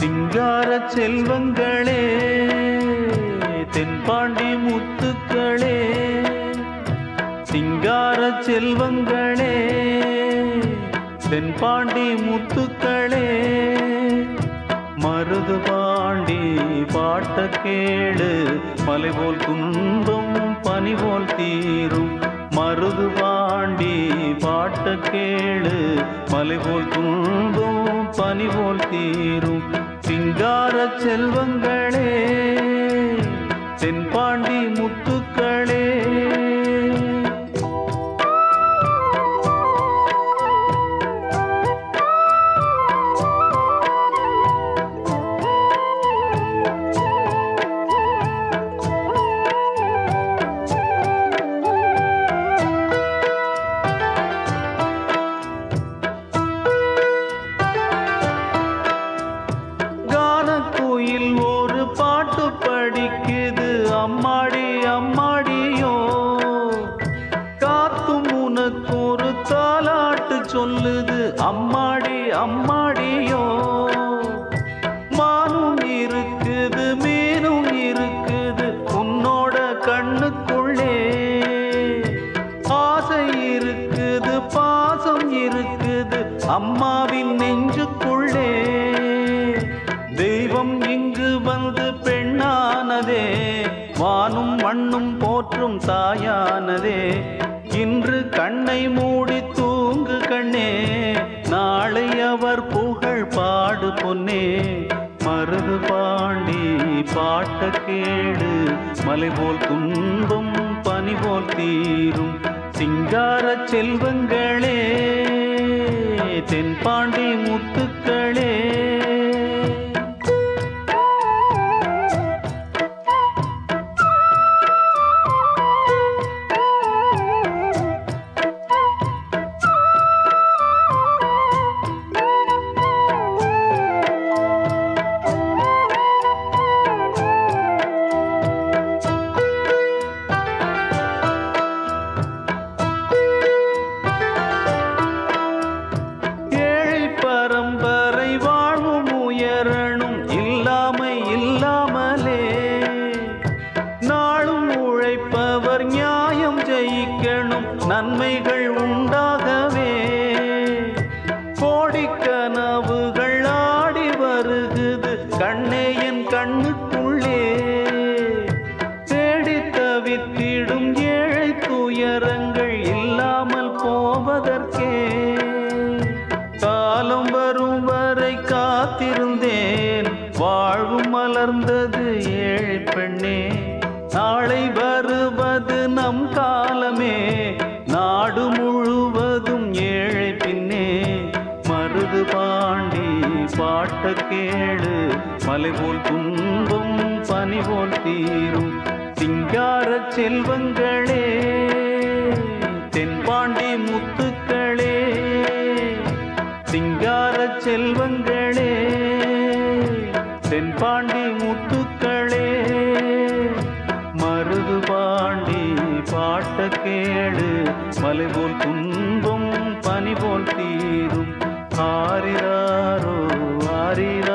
சிங்கார செல்வங்களே தென்பாண்டி முத்துக்களே சிங்கார செல்வங்களே தென்பாண்டி முத்துக்களே மருது பாண்டி பாட்ட கேளு மலை போல் குன்றும் பனி போல் தீரும். மருது பாண்டி பாட்ட கேளு மலை போல் குன்றும் பனி போல் தீரும். சிங்கார செல்வங்களே அம்மாடியோ மானும் இருக்குது மீனும் இருக்குது உன்னோட கண்ணுக்குள்ளே. ஆசை இருக்குது பாசம் இருக்குது அம்மாவின் நெஞ்சுக்குள்ளே. தெய்வம் இங்கு வந்து பெண்ணானதே வானும் மண்ணும் போற்றும் தாயானதே. இன்று கண்ணை மூடி தூங்கு கண்ணே. அவர் புகழ் பாடு பொன்னே. மருது பாண்டி பாட்ட கேடு மலை போல் துன்பம் பனி போல் தீரும். சிங்கார செல்வங்களே தென்பாண்டி கோடிக்கனவுகள் ஆடி வருகுது. கண்ணே என் கண்ணுக்குள்ளே தேடி தவித்திடும் ஏழை துயரங்கள் இல்லாமல் போவதற்கே. காலம் வரும் வரை காத்திருந்தேன். வாழ்வு மலர்ந்தது ஏழை பெண்ணே. நாளை வரும் பாட்ட கேளு. மலை போல் துன்பம் பனி போல் தீரும். சிங்கார செல்வங்களே தென்பாண்டி முத்துக்களே சிங்கார செல்வங்களே தென்பாண்டி முத்துக்களே. மருது பாண்டி பாட்ட கேளு. மலை போல் துன்பம் பனி போல் ಹಾರಿದಾರೋ ಹಾರಿದ